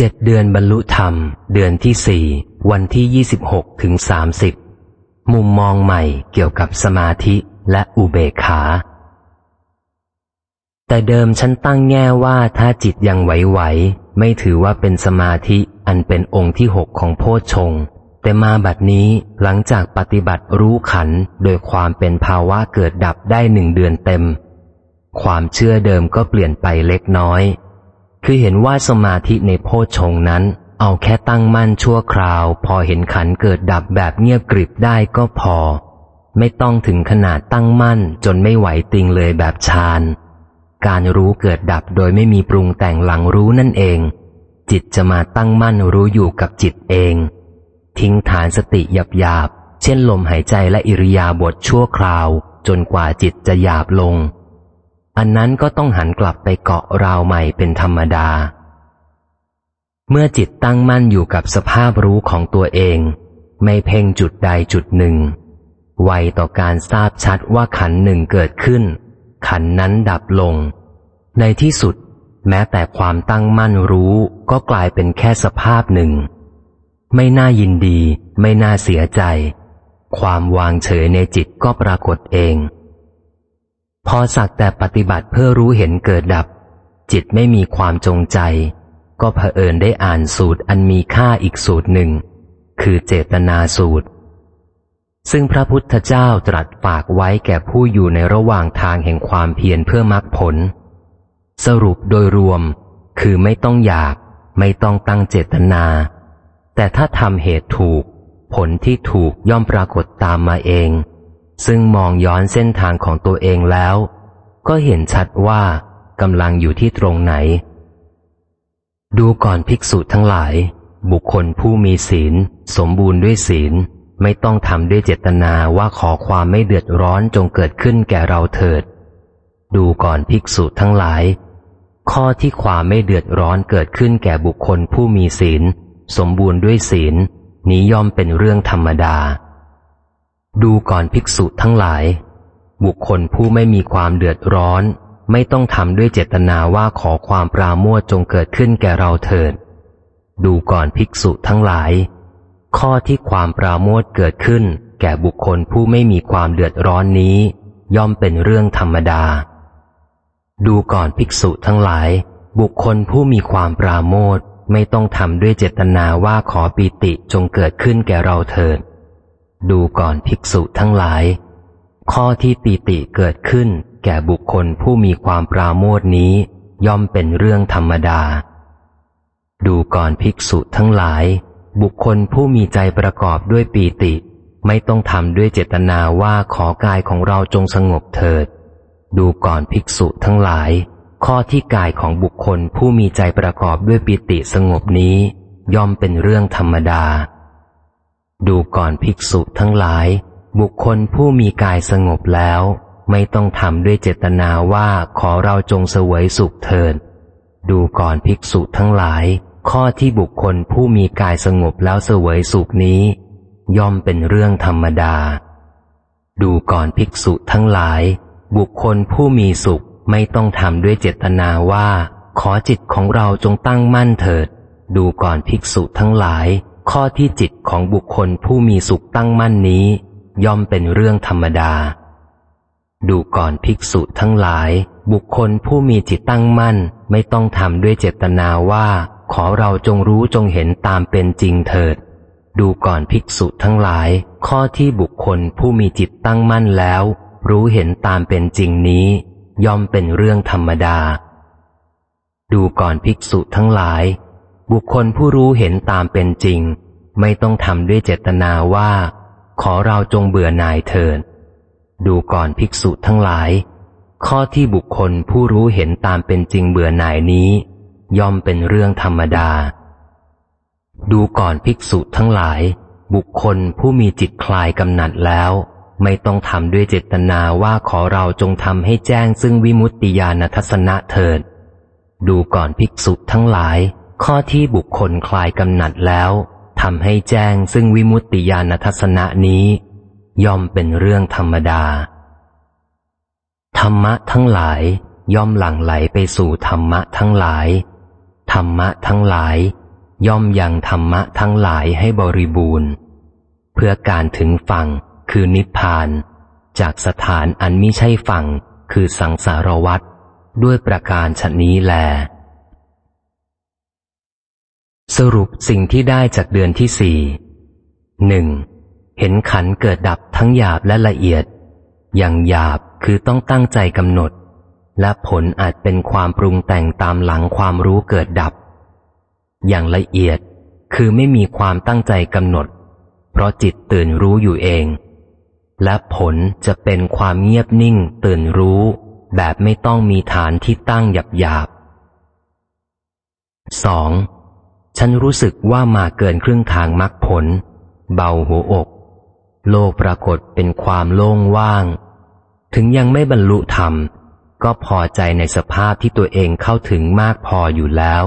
เจ็ดเดือนบรรลุธรรม เดือนที่สี่วันที่ยี่สิบหกถึงสามสิบมุมมองใหม่เกี่ยวกับสมาธิและอุเบกขา แต่เดิมฉันตั้งแง่ว่าถ้าจิตยังไหวๆไม่ถือว่าเป็นสมาธิอันเป็นองค์ที่หกของโพชงแต่มาบัดนี้หลังจากปฏิบัติรู้ขันโดยความเป็นภาวะเกิดดับได้หนึ่งเดือนเต็ม ความเชื่อเดิมก็เปลี่ยนไปเล็กน้อย คือเห็นว่าสมาธิในโพชงนั้น เอาแค่ตั้งมั่นชั่วคราว พอเห็นขันเกิดดับแบบเงียบกริบได้ก็พอ ไม่ต้องถึงขนาดตั้งมั่น จนไม่ไหวติงเลยแบบฌานการรู้เกิดดับโดยไม่มีปรุงแต่งหลังรู้นั่นเอง จิตจะมาตั้งมั่นรู้อยู่กับจิตเอง ทิ้งฐานสติหยาบหยาบเช่นลมหายใจและอิริยาบถชั่วคราว จนกว่าจิตจะหยาบลง อันนั้นก็ต้องหันกลับไปเกาะราวใหม่เป็นธรรมดา เมื่อจิตตั้งมั่นอยู่กับสภาพรู้ของตัวเอง ไม่เพ่งจุดใดจุดหนึ่ง ไวต่อการทราบชัดว่าขันหนึ่งเกิดขึ้น ขันนั้นดับลง ในที่สุด แม้แต่ความตั้งมั่นรู้ก็กลายเป็นแค่สภาพหนึ่ง ไม่น่ายินดี ไม่น่าเสียใจ ความวางเฉยในจิตก็ปรากฏเอง พอสักแต่ปฏิบัติเพื่อรู้เห็นเกิดดับ จิตไม่มีความจงใจ ก็เผอิญได้อ่านสูตรอันมีค่าอีกสูตรหนึ่ง คือเจตนาสูตร ซึ่งพระพุทธเจ้าตรัสฝากไว้แก่ผู้อยู่ในระหว่างทางแห่งความเพียรเพื่อมรรคผล สรุปโดยรวม คือไม่ต้องอยาก ไม่ต้องตั้งเจตนา แต่ถ้าทำเหตุถูก ผลที่ถูกย่อมปรากฏตามมาเอง ซึ่งมองย้อนเส้นทางของตัวเองแล้ว ก็เห็นชัดว่ากำลังอยู่ที่ตรงไหน ดูก่อนภิกษุทั้งหลาย บุคคลผู้มีศีล สมบูรณ์ด้วยศีล ไม่ต้องทำด้วยเจตนาว่าขอความไม่เดือดร้อนจงเกิดขึ้นแก่เราเถิด ดูก่อนภิกษุทั้งหลาย ข้อที่ความไม่เดือดร้อนเกิดขึ้นแก่บุคคลผู้มีศีล สมบูรณ์ด้วยศีล นี้ย่อมเป็นเรื่องธรรมดา ดูก่อนภิกษุทั้งหลาย บุคคลผู้ไม่มีความเดือดร้อน ไม่ต้องทำด้วยเจตนาว่าขอความปราโมทจงเกิดขึ้นแก่เราเถิด ดูก่อนภิกษุทั้งหลาย ข้อที่ความปราโมทเกิดขึ้น แก่บุคคลผู้ไม่มีความเดือดร้อนนี้ ย่อมเป็นเรื่องธรรมดา ดูก่อนภิกษุทั้งหลาย บุคคลผู้มีความปราโมทไม่ต้องทำด้วยเจตนาว่าขอปีติจงเกิดขึ้นแก่เราเถิด ดูก่อนภิกษุทั้งหลาย ข้อที่ปีติเกิดขึ้น แก่บุคคลผู้มีความปราโมทนี้ ย่อมเป็นเรื่องธรรมดา ดูก่อนภิกษุทั้งหลาย บุคคลผู้มีใจประกอบด้วยปีติ ไม่ต้องทำด้วยเจตนาว่าขอกายของเราจงสงบเถิด ดูก่อนภิกษุทั้งหลาย ข้อที่กายของบุคคลผู้มีใจประกอบด้วยปิติสงบนี้ ย่อมเป็นเรื่องธรรมดา ดูก่อนภิกษุทั้งหลาย บุคคลผู้มีกายสงบแล้ว ไม่ต้องทำด้วยเจตนาว่าขอเราจงเสวยสุขเถิด ดูก่อนภิกษุทั้งหลาย ข้อที่บุคคลผู้มีกายสงบแล้วเสวยสุขนี้ ย่อมเป็นเรื่องธรรมดา ดูก่อนภิกษุทั้งหลาย บุคคลผู้มีสุขไม่ต้องทำด้วยเจตนาว่า ขอจิตของเราจงตั้งมั่นเถิด ดูก่อนภิกษุทั้งหลาย ข้อที่จิตของบุคคลผู้มีสุขตั้งมั่นนี้ ย่อมเป็นเรื่องธรรมดา ดูก่อนภิกษุทั้งหลาย บุคคลผู้มีจิตตั้งมั่น ไม่ต้องทำด้วยเจตนาว่า ขอเราจงรู้จงเห็นตามเป็นจริงเถิด ดูก่อนภิกษุทั้งหลาย ข้อที่บุคคลผู้มีจิตตั้งมั่นแล้ว รู้เห็นตามเป็นจริงนี้ ย่อมเป็นเรื่องธรรมดา ดูก่อนภิกษุทั้งหลาย บุคคลผู้รู้เห็นตามเป็นจริง ไม่ต้องทำด้วยเจตนาว่า ขอเราจงเบื่อหน่ายเถิดดูก่อนภิกษุทั้งหลาย ข้อที่บุคคลผู้รู้เห็นตามเป็นจริงเบื่อหน่ายนี้ ย่อมเป็นเรื่องธรรมดา ดูก่อนภิกษุทั้งหลาย บุคคลผู้มีจิตคลายกำหนัดแล้ว ไม่ต้องทำด้วยเจตนาว่าขอเราจงทำให้แจ้งซึ่งวิมุตติญาณทัศนะเถิด ดูก่อนภิกษุทั้งหลาย ข้อที่บุคคลคลายกำหนัดแล้วทำให้แจ้งซึ่งวิมุตติญาณทัศนะนี้ ย่อมเป็นเรื่องธรรมดา ธรรมะทั้งหลายย่อมหลั่งไหลไปสู่ธรรมะทั้งหลาย ธรรมะทั้งหลาย ย่อมยังธรรมะทั้งหลายให้บริบูรณ์ เพื่อการถึงฝั่งคือนิพพาน จากสถานอันมิใช่ฝั่งคือสังสารวัฏด้วยประการชนี้แล สรุปสิ่งที่ได้จากเดือนที่สี่หนึ่งเห็นขันเกิดดับทั้งหยาบและละเอียด อย่างหยาบคือต้องตั้งใจกำหนด และผลอาจเป็นความปรุงแต่งตามหลังความรู้เกิดดับ อย่างละเอียดคือไม่มีความตั้งใจกำหนด เพราะจิตตื่นรู้อยู่เอง และผลจะเป็นความเงียบนิ่งตื่นรู้ แบบไม่ต้องมีฐานที่ตั้งหยับหยาบสอง ฉันรู้สึกว่ามาเกินครึ่งทางมรรคผล เบาหัวอก โลกปรากฏเป็นความโล่งว่าง ถึงยังไม่บรรลุธรรม ก็พอใจในสภาพที่ตัวเองเข้าถึงมากพออยู่แล้ว